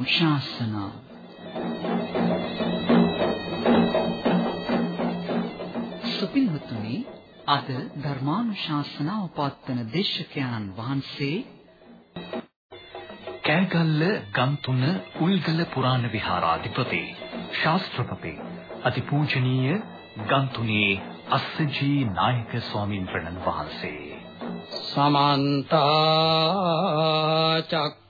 ධර්මානුශාසනා සුපින්වතුනි අද ධර්මානුශාසනාව පවත්වන දේශකයන්න් වහන්සේ කෑගල්ල ගම්තුන උල්ගල පුරාණ විහාරාධිපති ශාස්ත්‍රපති අතිපූජනීය ගම්තුනේ අස්සජී නායක ස්වාමීන් වහන්සේ. සමන්ත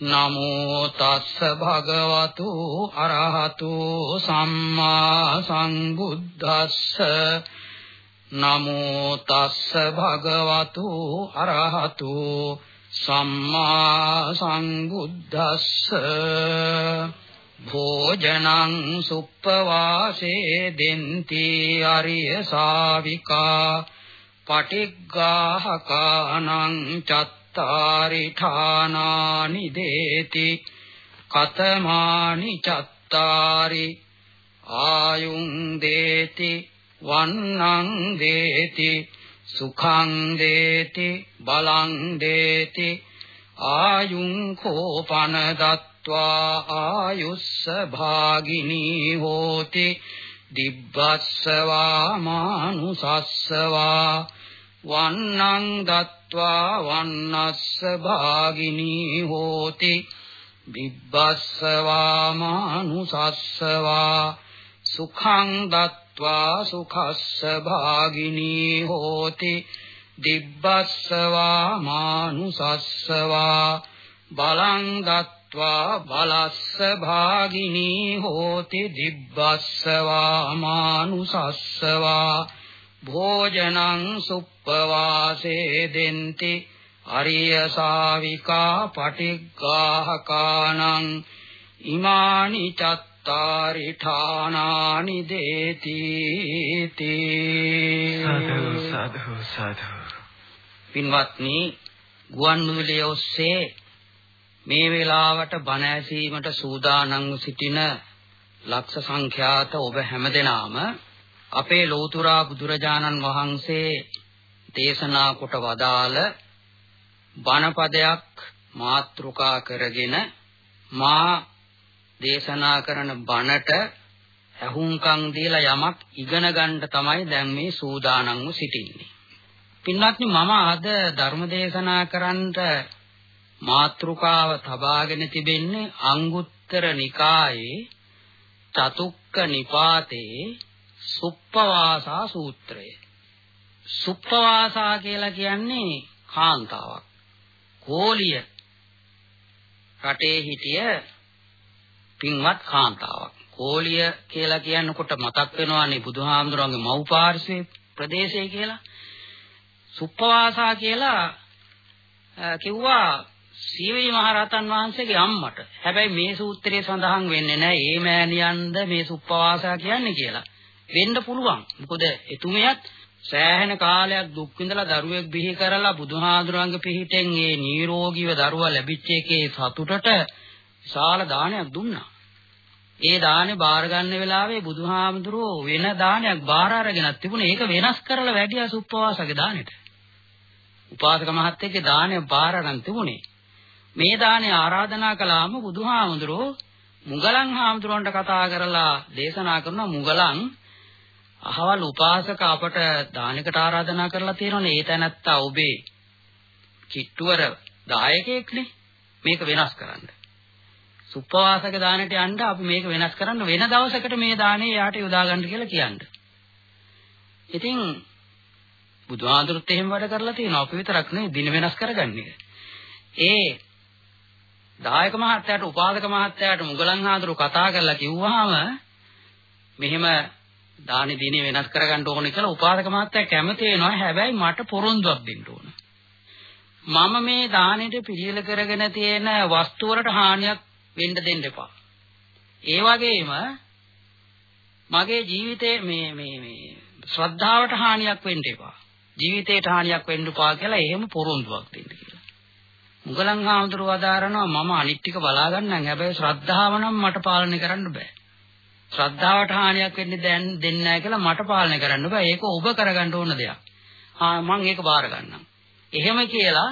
නමෝ තස්ස භගවතු අරහතු සම්මා සංබුද්දස්ස නමෝ තස්ස භගවතු අරහතු සම්මා සංබුද්දස්ස භෝජනං සුප්පවාසේ දෙන්ති අරිය ශාවිකා පටිග්ගාහකානං චත් චත්තාරි ඨානානි දේති. කතමානි චත්තාරි ආයුං දේති වන්නං දේති සුඛං දේති බලං දේති. ආයුං කෝපන දත්වා ආයුස්ස භාගිනී හෝති. දිබ්බස්සවා මානුසස්සවා වන්නං දත් දත්වා වන්නස්ස භාගිනී හෝති බිබ්බස්සවා මානුසස්සවා සුඛං දත්වා සුඛස්ස භාගිනී හෝති දිබ්බස්සවා මානුසස්සවා බලං දත්වා බලස්ස භාගිනී හෝති දිබ්බස්සවා මානුසස්සවා භෝජනං සුප්පවාසේ දෙන්ති අරිය ශාවිකා පටිග්ගාහකානං ඉමානි චත්තාරි ඨානානි දේති සාදු සාදු සාදු පින්වත්නි ගුවන් විදුලිය ඔස්සේ මේ වෙලාවට බණ ඇසීමට සූදානම්ව සිටින ලක්ෂ සංඛ්‍යාත ඔබ හැමදෙනාම අපේ ලෝතුරා බුදුරජාණන් වහන්සේ දේශනා කොට වදාළ බණපදයක් මාත්‍රුකා කරගෙන මා දේශනා කරන බණට ඇහුම්කන් දීලා යමක් ඉගෙන ගන්න තමයි දැන් මේ සූදානම්ව සිටින්නේ. පින්වත්නි මම අද ධර්ම දේශනා කරන්නට මාත්‍රුකාව තබාගෙන තිබෙන්නේ අංගුත්තර නිකායේ චතුක්ක නිපාතේ සුප්පවාසා සූත්‍රය. සුප්පවාසා කියලා කියන්නේ කාන්තාවක්. කෝලිය රටේ හිටිය පින්වත් කාන්තාවක්. කෝලිය කියලා කියනකොට මතක් වෙනවානේ බුදුහාමුදුරන්ගේ මව් පාර්ශ්වයේ ප්‍රදේශය කියලා. සුප්පවාසා කියලා කිව්වා සීවි මහරහතන් වහන්සේගේ අම්මට. හැබැයි මේ සූත්‍රයේ සඳහන් වෙන්නේ නැහැ ඒ මෑණියන්ද මේ සුප්පවාසා කියන්නේ කියලා. වෙන්න පුළුවන්. මොකද එතුමියත් සෑහෙන කාලයක් දුක් විඳලා දරුවෙක් බිහි කරලා බුදුහාඳුරංග පිහිටෙන් ඒ නිරෝගීව දරුවා ලැබිච්ච එකේ සතුටට විශාල දානයක් දුන්නා. ඒ දානේ බාර ගන්න වෙලාවේ බුදුහාමුදුරුවෝ වෙන දානයක් බාර අරගෙනත් තිබුණේ ඒක වෙනස් කරලා වැඩියා සුප්පවාසගේ දානෙට. උපාසක මහත්තයෙක්ගේ දානය බාර අරන් තිබුණේ. මේ දානේ ආරාධනා කළාම බුදුහාමුදුරුවෝ මුගලන් හාමුදුරුවන්ට කතා කරලා දේශනා කරන මුගලන් අහවල් උපාසක අපට දානකට ආරාධනා කරලා තියෙනවනේ ඒ තැනත්තා ඔබේ කිට්ටුවර දායකයෙක්නේ මේක වෙනස් කරන්න. සුප්පවාසක දානට යන්න අපි මේක වෙනස් කරන්න වෙන දවසකට මේ දානේ යාට යොදා ගන්න කියලා කියන්න. ඉතින් බුදුහාඳුරුත් එහෙම වැඩ කරලා තියෙනවා අපි විතරක් නෙවෙයි දින වෙනස් කරගන්නේ. ඒ දායක මහත්තයාට උපාසක මහත්තයාට මුගලන් හාමුදුරු කතා කරලා කිව්වහම මෙහෙම දානි දිනේ වෙනස් කරගන්න ඕනේ කියලා උපාසක මහත්තයා කැමති වෙනවා හැබැයි මට පොරොන්දුවක් දෙන්න ඕන. මම මේ දානෙට පිළියෙල කරගෙන තියෙන වස්තු වලට හානියක් වෙන්න දෙන්න එපා. ඒ වගේම මගේ ජීවිතේ මේ මේ මේ ශ්‍රද්ධාවට හානියක් වෙන්න එපා. ජීවිතේට හානියක් වෙන්න එපා කියලා එහෙම පොරොන්දුවක් දෙන්න කියලා. මුගලන් හාමුදුරුවෝ අදාරනවා මම අනිත් ටික බලා ගන්නම් හැබැයි ශ්‍රද්ධාව නම් මට පාලනය කරන්න බෑ. ශ්‍රද්ධාවට හානියක් වෙන්නේ දැන් දෙන්නේ නැහැ කියලා මට පාලනය කරන්න බෑ. ඒක ඔබ කරගන්න ඕන දෙයක්. ආ මම ඒක බාර ගන්නම්. එහෙම කියලා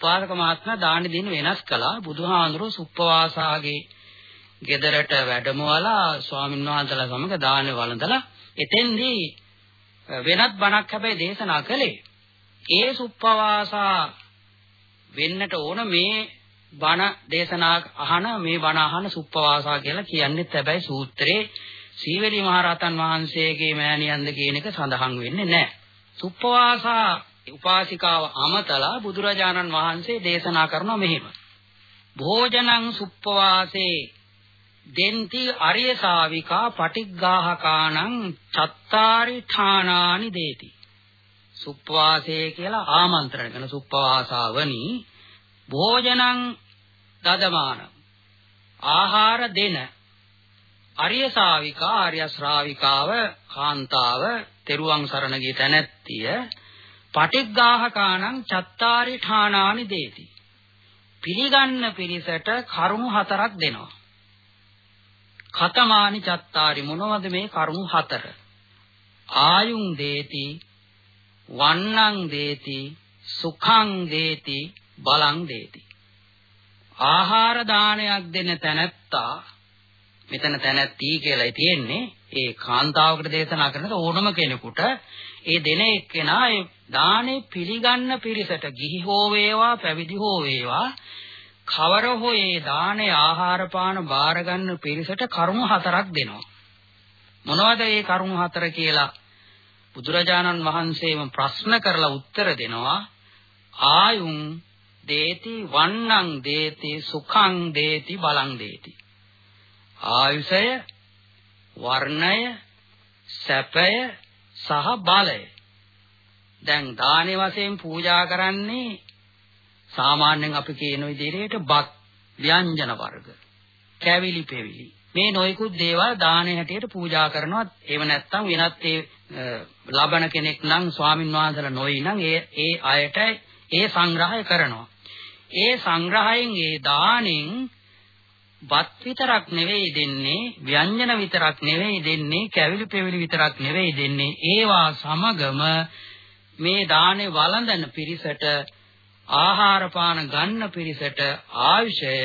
පාරක මහත්මයා දානි දින වෙනස් කළා. බුදුහාඳුරෝ සුප්පවාසාගේ ගෙදරට වැඩමවලා ස්වාමීන් වහන්සේලා සමග දානේ වළඳලා එතෙන්දී වෙනත් බණක් හැබැයි දේශනා කළේ. ඒ සුප්පවාසා වෙන්නට ඕන මේ බණ දේශනා අහන මේ බණ අහන සුප්පවාසා කියලා කියන්නේත් හැබැයි සූත්‍රයේ සීවලි මහරහතන් වහන්සේගේ මෑණියන්ද කියන එක සඳහන් වෙන්නේ නැහැ. සුප්පවාසා උපාසිකාව අමතලා බුදුරජාණන් වහන්සේ දේශනා කරනවා මෙහෙම. භෝජනං සුප්පවාසේ දෙන්ති අරිය ශාවිකා පටිග්ගාහකානං චත්තාරි ඨානානි දේති. සුප්පවාසේ කියලා ආමන්ත්‍රණ කරන සුප්පවාසාවනි භෝජනං දදමාන. ආහාර දෙන. අරිය ශාවිකා ආර්ය ශ්‍රාවිකාව කාන්තාව තෙරුවන් සරණ ගිය තැනැත්තිය. පටිග්ගාහකානං චත්තාරි ඨානානි දේති. පිළිගන්න පිරිසට කරුණු හතරක් දෙනවා. කතමානි චත්තාරි මොනවද මේ කරුණු හතර? ආයුං දේති වන්නං දේති සුඛං දේති බලං දේති. ආහාර දානයක් දෙන තැනැත්තා මෙතන තැනැත්ටි කියලායි තියෙන්නේ. ඒ කාන්තාවකට දේශනා කරන ඕනම කෙනෙකුට ඒ දෙන එක්කෙනා ඒ දානේ පිළිගන්න පිරිසට ගිහි හෝ වේවා පැවිදි හෝ වේවා කවර හෝ ඒ දානේ ආහාර පාන බාර ගන්න පිරිසට කරුණු හතරක් දෙනවා. මොනවද ඒ කරුණු හතර කියලා බුදුරජාණන් වහන්සේම ප්‍රශ්න කරලා උත්තර දෙනවා? ආයුං දේති වන්නං දේති සුඛං දේති බලං දේති. ආයුෂය වර්ණය සැපය සහ බලය. දැන් දානේ වශයෙන් පූජා කරන්නේ සාමාන්‍යයෙන් අපි කියන විදිහට බත් ව්‍යංජන වර්ග කැවිලි පෙවිලි. මේ නොයෙකුත් දේවල් දානේ හැටියට පූජා කරනවා. ඒව නැත්තම් වෙනත් ඒ ලබන කෙනෙක් නම් ස්වාමින් වහන්සේලා නොයි නම් ඒ ඒ අයට ඒ සංග්‍රහය කරනවා. ඒ සංග්‍රහයෙන් ඒ දාණයෙන් බත් විතරක් නෙවෙයි දෙන්නේ ව්‍යංජන විතරක් නෙවෙයි දෙන්නේ කැවිලි පෙවිලි විතරක් නෙවෙයි දෙන්නේ ඒවා සමගම මේ දානේ වළඳන පිරිසට ආහාර පාන ගන්න පිරිසට ආයුෂය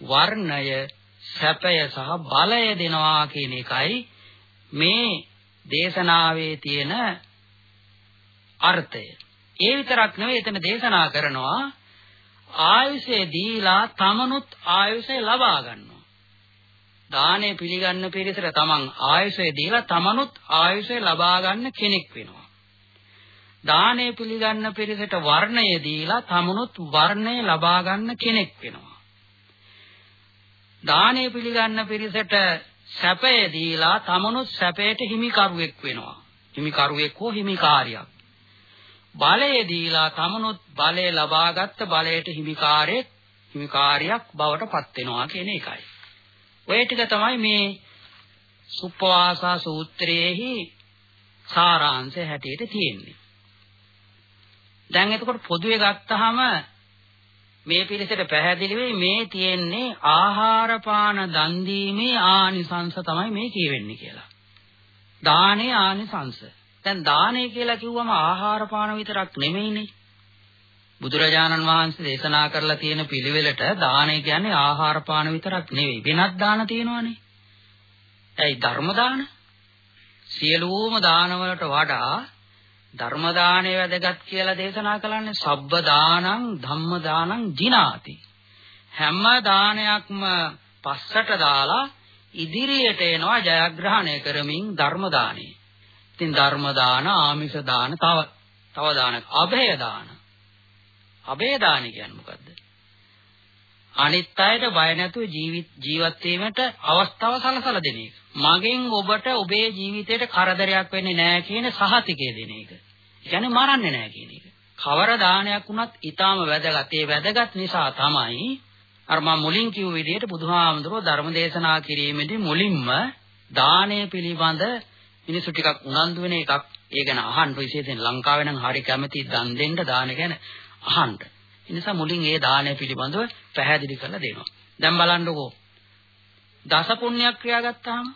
වර්ණය සැපය සහ බලය දෙනවා කියන එකයි මේ දේශනාවේ තියෙන අර්ථය. ඒ විතරක් නෙවෙයි එතන දේශනා කරනවා ආයුෂය දීලා තමනුත් ආයුෂය ලබා ගන්නවා. දානය පිළිගන්න පිරිසට තමන් ආයුෂය දීලා තමනුත් ආයුෂය ලබා ගන්න කෙනෙක් වෙනවා. දානය පිළිගන්න පිරිසට වර්ණය දීලා තමනුත් වර්ණය ලබා ගන්න කෙනෙක් වෙනවා. දානය පිළිගන්න පිරිසට සැපය දීලා තමනුත් සැපයට හිමිකරුවෙක් වෙනවා. හිමිකරුවෙක් හෝ හිමිකාරියක්. බලය දීලා තමනුත් බලය ලබාගත් බලයට හිමිකාරයෙක් හිමිකාරියක් බවට පත් වෙනවා කියන එකයි. ඔය ටික තමයි මේ සුප්පවාසා සූත්‍රයේහි සාරාංශය හැටියට තියෙන්නේ. දැන් එතකොට පොදුවේ ගත්තාම මේ පිළිසෙට පැහැදිලි වෙයි මේ තියෙන්නේ ආහාර පාන දන් දීමේ ආනිසංස තමයි මේ කියවෙන්නේ කියලා. දානේ ආනිසංස. දැන් දානය කියලා කිව්වම ආහාර පාන විතරක් නෙමෙයිනේ. බුදුරජාණන් වහන්සේ දේශනා කරලා තියෙන පිළිවෙලට දානය කියන්නේ ආහාර පාන විතරක් නෙවෙයි. වෙනත් දාන තියෙනවානේ. ඇයි ධර්ම දාන? සියලුම දානවලට වඩා ධර්ම දාණය වැදගත් කියලා දේශනා කළන්නේ සබ්බ දානං ධම්ම දානං ජිනාති. හැම දානයක්ම පස්සට දාලා ඉදිරියට එනවා ජයග්‍රහණය කරමින් ධර්ම දාණය. ඉතින් ධර්ම දාන, ආමිෂ දාන, තව තව දාන, අභය දාන. අභය දාන කියන්නේ මොකද්ද? අනිත් අයට බය නැතුව ජීවිත ජීවත් වීමට අවස්ථාව සලසලා දෙන එක. මගෙන් ඔබට ඔබේ ජීවිතයට කරදරයක් වෙන්නේ නැහැ කියන සහතිකය දෙන එක. කියන්නේ මරන්නේ නැහැ කියන එක. කවර දානයක් වුණත් ඊටාම වැදගත්. ඒ වැදගත් නිසා තමයි අර මම මුලින් කිව්ව විදිහට බුදුහාමුදුරුවෝ ධර්ම දේශනා කිරීමේදී මුලින්ම දානය පිළිබඳ මිනිසු ටිකක් උනන්දු වෙන එකක් ඒ ගැන අහන්න විශේෂයෙන් ලංකාවේ නම් හරි කැමති දන් දෙන්න දාන ගැන අහන්න. ඒ නිසා මුලින් ඒ දානය පිළිබඳව පැහැදිලි කරලා දෙනවා. දැන් බලන්නකෝ. දස පුණ්‍යක් ක්‍රියා ගත්තාම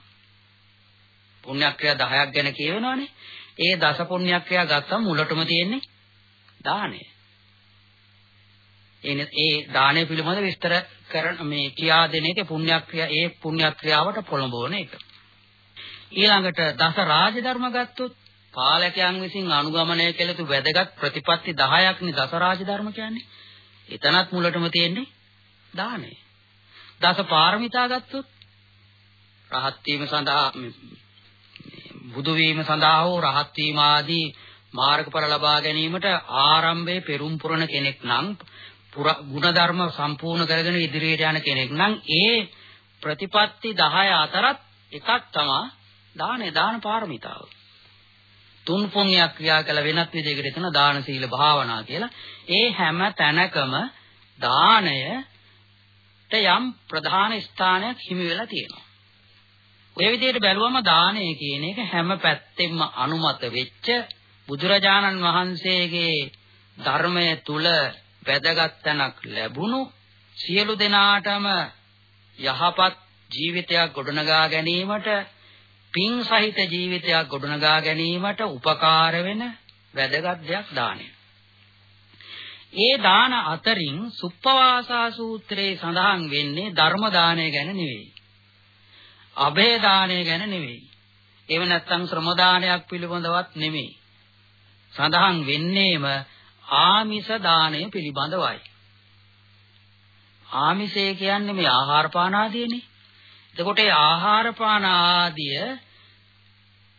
පුණ්‍යක් ක්‍රියා 10ක් ගැන කියවෙනවනේ. ඒ දස පුණ්‍යක් ක්‍රියා ගත්තම මුලටම තියෙන්නේ දානය. එනේ ඒ දානය පිළිබඳ විස්තර කරන මේ කියා දෙන එක පුණ්‍යක් ක්‍රියා ඒ පුණ්‍යක් ක්‍රියාවට පොළඹවන එක. ඊළඟට දස රාජධර්ම ගත්තොත් පාලකයන් විසින් අනුගමනය කළ යුතු වැදගත් ප්‍රතිපත්ති 10ක් නේ දස රාජධර්ම කියන්නේ. එතනත් මුලටම තියෙන්නේ දානය. දස පාරමිතා ගත්තොත් රහත් වීම සඳහා බුදු වීම සඳහා හෝ රහත් වීම ආදී මාර්ගඵල ලබා ගැනීමට ආරම්භයේ පෙරම් පුරන කෙනෙක් නම් ගුණධර්ම සම්පූර්ණ කරගෙන ඉදිරියට යන කෙනෙක් නම් ඒ ප්‍රතිපත්ති 10 අතරත් එකක් තමයි දානේ දාන පාරමිතාව. තුන් පුණ්‍ය ක්‍රියා කළ වෙනත් විදිහකට එතන දාන සීල භාවනා කියලා. ඒ හැම තැනකම දාණයට යම් ප්‍රධාන ස්ථානයක් හිමි වෙලා තියෙනවා. ඔය විදිහට බැලුවම දානය කියන එක හැම පැත්තෙම අනුමත වෙච්ච බුදුරජාණන් වහන්සේගේ ධර්මය තුල වැදගත් තැනක් ලැබුණු සියලු දෙනාටම යහපත් ජීවිතයක් ගොඩනගා ගැනීමට පින් සහිත ජීවිතයක් ගොඩනගා ගැනීමට උපකාර වෙන වැදගත් දෙයක් දානය. ඒ දාන අතරින් සුප්පවාසා සූත්‍රයේ සඳහන් වෙන්නේ ධර්ම දානය ගැන නෙවෙයි. අභය දානය ගැන නෙවෙයි. ඒව නැත්තම් ශ්‍රම දානයක් පිළිබඳවත් නෙමෙයි. සඳහන් වෙන්නේම ආමිෂ දාණය පිළිබඳවයි. ආමිෂය කියන්නේ මේ ආහාර පාන ආදීනේ. එතකොට ඒ ආහාර පාන ආදිය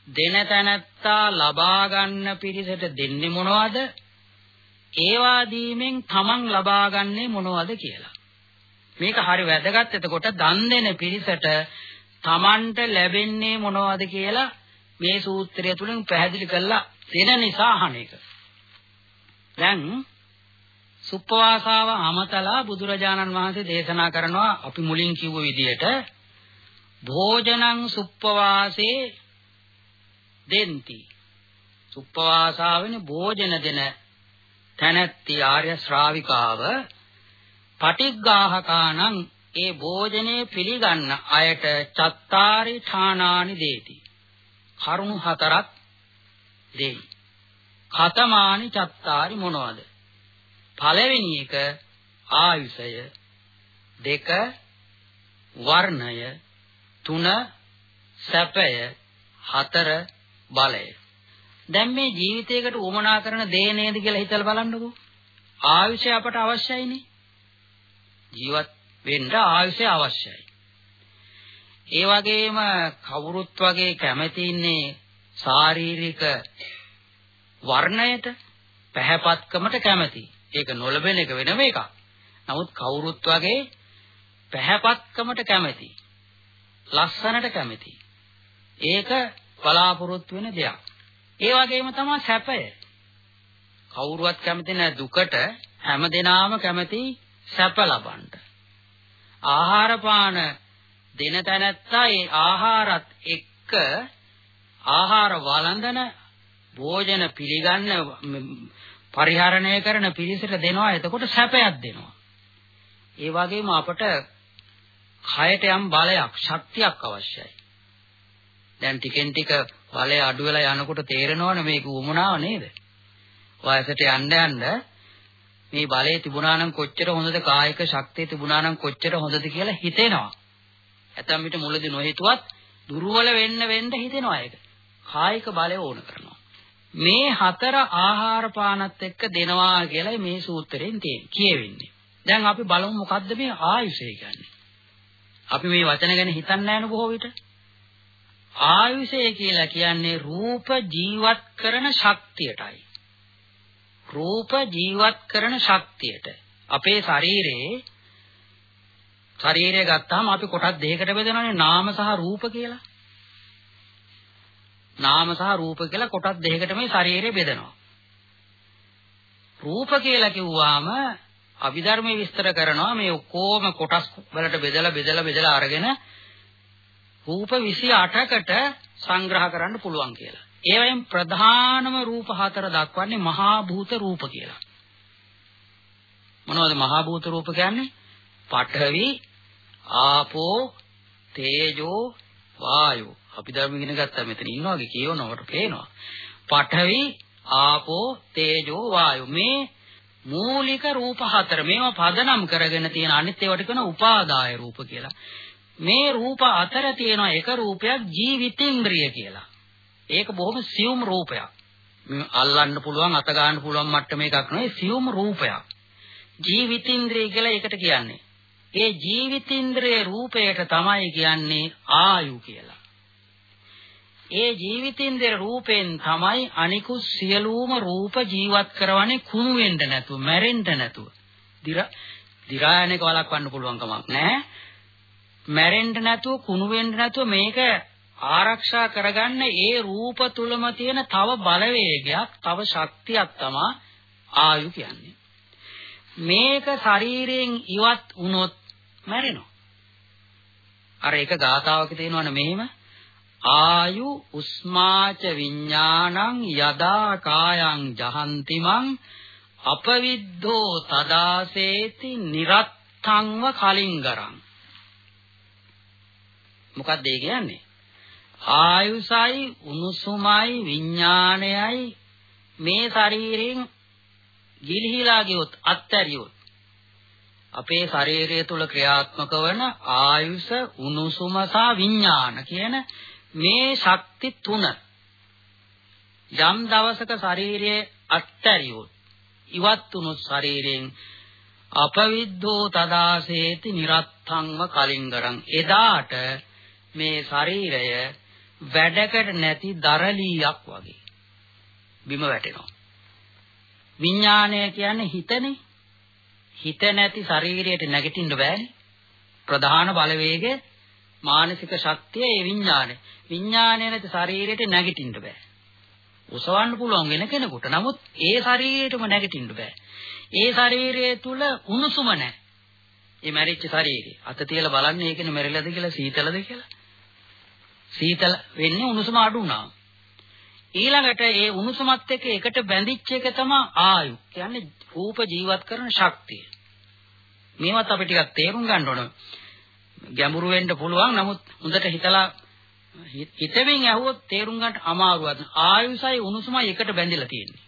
දෙන තැනැත්තා ලබා ගන්න පිරිසට දෙන්නේ මොනවද? ඒවා දීමෙන් තමන් ලබා ගන්නේ මොනවද කියලා. මේක හරි වැදගත්. එතකොට දන් දෙන පිරිසට තමන්ට ලැබෙන්නේ මොනවද කියලා මේ සූත්‍රය තුලින් පැහැදිලි කරලා දෙන නිසා අහන එක. දැන් සුප්පවාසාව අමතලා බුදුරජාණන් වහන්සේ දේශනා කරනවා අපි මුලින් කිව්ව විදිහට භෝජනං සුප්පවාසේ දෙන්ති. සුප්පවාසාවෙන භෝජන දෙන තැනැත්ති ආර්ය ශ්‍රාවිකාව පටිග්ගාහකානං ඒ භෝජනේ පිළිගන්න අයට චත්තාරි ඨානානි දේති. කරුණු හතරක් දෙයි. කතමානි චත්තාරි මොනවද? පළවෙනි එක ආයුෂය දෙක වර්ණය තුන සැපය හතර බලය දැන් මේ ජීවිතයකට උවමනා කරන දේ නේද කියලා හිතලා බලන්නකෝ ආයුෂය අපට අවශ්‍යයිනේ ජීවත් වෙන්න ආයුෂය අවශ්‍යයි ඒ වගේම කවුරුත් වගේ කැමති ඉන්නේ ශාරීරික වර්ණයට පැහැපත්කමට කැමති. ඒක නොලබෙන එක වෙනම එකක්. නමුත් කවුරුත් වගේ පැහැපත්කමට කැමති. ලස්සනට කැමති. ඒක බලාපොරොත්තු වෙන දෙයක්. ඒ වගේම තමයි සැපය. කවුරුවත් කැමති නැහැ දුකට හැමදෙනාම කැමති සැප ලබන්න. ආහාර පාන දෙන තැනැත්තා ඒ ආහාරත් එක්ක ආහාර වළඳන භෝජන පිළිගන්න පරිහරණය කරන පිරිසට දෙනවා එතකොට සැපයක් දෙනවා. ඒ වගේම අපට කයට යම් බලයක් ශක්තියක් අවශ්‍යයි. දැන් ටිකෙන් ටික බලය අඩු වෙලා යනකොට තේරෙනවනේ මේක උමුණාව නේද? වයසට යන්න යන්න මේ බලය තිබුණා නම් කොච්චර හොඳද කායික ශක්තිය තිබුණා නම් කොච්චර හොඳද කියලා හිතෙනවා. ඇතම් විට මුලදී නොහිතුවත් දුර්වල වෙන්න වෙන්න හිතෙනවා ඒක. කායික බලය ඕන කරනවා. මේ හතර ආහාර පානත් එක්ක දෙනවා කියලා මේ සූත්‍රයෙන් කියවෙන්නේ. දැන් අපි බලමු මොකද්ද මේ ආයුෂය කියන්නේ. අපි මේ වචන ගැන හිතන්නේ නැහැ බොහෝ විට. ආයුෂය කියලා කියන්නේ රූප ජීවත් කරන ශක්තියටයි. රූප ජීවත් කරන ශක්තියට. අපේ ශරීරයේ ශරීරය ගත්තාම අපි කොටස් දෙකකට බෙදනවානේ නාම සහ රූප කියලා. නාම සහ රූප කියලා කොටස් දෙකකට මේ ශරීරය බෙදනවා. රූප කියලා කිව්වාම අභිධර්මයේ විස්තර කරනවා මේ ඔක්කොම කොටස් වලට බෙදලා බෙදලා බෙදලා අරගෙන රූප 28කට සංග්‍රහ කරන්න පුළුවන් කියලා. ඒවයින් ප්‍රධානම රූප හතර දක්වන්නේ මහා භූත රූප කියලා. මොනවද මහා භූත රූප කියන්නේ? පඨවි, ආපෝ, තේජෝ, වායෝ. අපි ධර්ම ඉගෙන ගත්තා මෙතන ඉන්නවාගේ කියවනවට පේනවා. පඨවි, ආපෝ, තේජෝ, වායෝ. මේ මූලික රූප හතර මේවා පදනම් කරගෙන තියෙන අනිත් ඒවාට කියන උපාදාය රූප කියලා. මේ රූප අතර තියෙන එක රූපයක් ජීවිතින්ද්‍රිය කියලා. ඒක බොහොම සියුම් රූපයක්. අල්ලන්න පුළුවන් අත ගන්න පුළුවන් මට්ටම එකක් නෙවෙයි සියුම් රූපයක්. ජීවිතින්ද්‍රිය කියලා ඒකට කියන්නේ. ඒ ජීවිතින්ද්‍රියේ රූපයට තමයි කියන්නේ ආයු කියලා. ඒ ජීවිතින්ද්‍රිය රූපෙන් තමයි අනිකුත් සියලුම රූප ජීවත් කරවන්නේ කුණු වෙන්න නැතුව, මැරෙන්න නැතුව. දිර දිරායනක වළක්වන්න පුළුවන් කමක් නැහැ. මැරෙන්න නැතුව, කුණු වෙන්න නැතුව මේක ආරක්ෂා කරගන්න ඒ රූප තුලම තියෙන තව බලවේගයක්, තව ශක්තියක් තමයි ආයු කියන්නේ. මේක ශරීරයෙන් ඉවත් වුණොත් මැරෙනවා. අර එක ගාතාවක තියෙනවනේ මෙහෙම ආයු උස්මාච විඥානං යදා කායං ජහන්තිමං අපවිද්ධෝ තදාසේති නිරත්තංව කලින්ගරං මොකක්ද ඒ කියන්නේ? ආයුසයි උණුසුමයි විඥානයයි මේ ශරීරයෙන් ගිලිහිලා ගියොත් අත්හැරියොත් අපේ ශරීරය තුල ක්‍රියාත්මක වන ආයුෂ උණුසුම සහ විඥාන කියන මේ ශක්ති තුන යම් දවසක ශරීරයේ අත්හැරියොත් ඉවත් වුණු ශරීරයෙන් අපවිද්ධෝ තදාසේති නිරත්තංව කලින්ගරං. එදාට මේ ශරීරය වැඩකට නැති දරලියක් වගේ බිම වැටෙනවා විඥානය කියන්නේ හිතනේ. හිත නැති ශරීරයට නැගිටින්න බෑනේ. ප්‍රධාන බලවේගය මානසික ශක්තිය ඒ විඥානය. විඥානය නැති ශරීරයට නැගිටින්න බෑ. උසවන්න පුළුවන් වෙන කෙනෙකුට. නමුත් ඒ ශරීරයටම නැගිටින්න බෑ. ඒ ශරීරය තුල උණුසුම නැහැ. ඒ මැරිච්ච ශරීරය. අත තියලා බලන්න ඒකනේ මැරිලාද කියලා සීතලද කියලා. සීතල වෙන්නේ උණුසුම අඩු වුණාම. ඊළඟට ඒ උණුසුමත් එක්ක එකට බැඳිච්ච එක තමයි ආයු. කියන්නේ රූප ජීවත් කරන ශක්තිය. මේවත් අපි ටිකක් තේරුම් ගන්න ඕන. ගැඹුරු වෙන්න පුළුවන්. නමුත් හොඳට හිතලා හිතෙමින් ඇහුවොත් තේරුම් ගන්න අමාරුවක්. ආයුසයි උණුසුමයි එකට බැඳිලා තියෙන්නේ.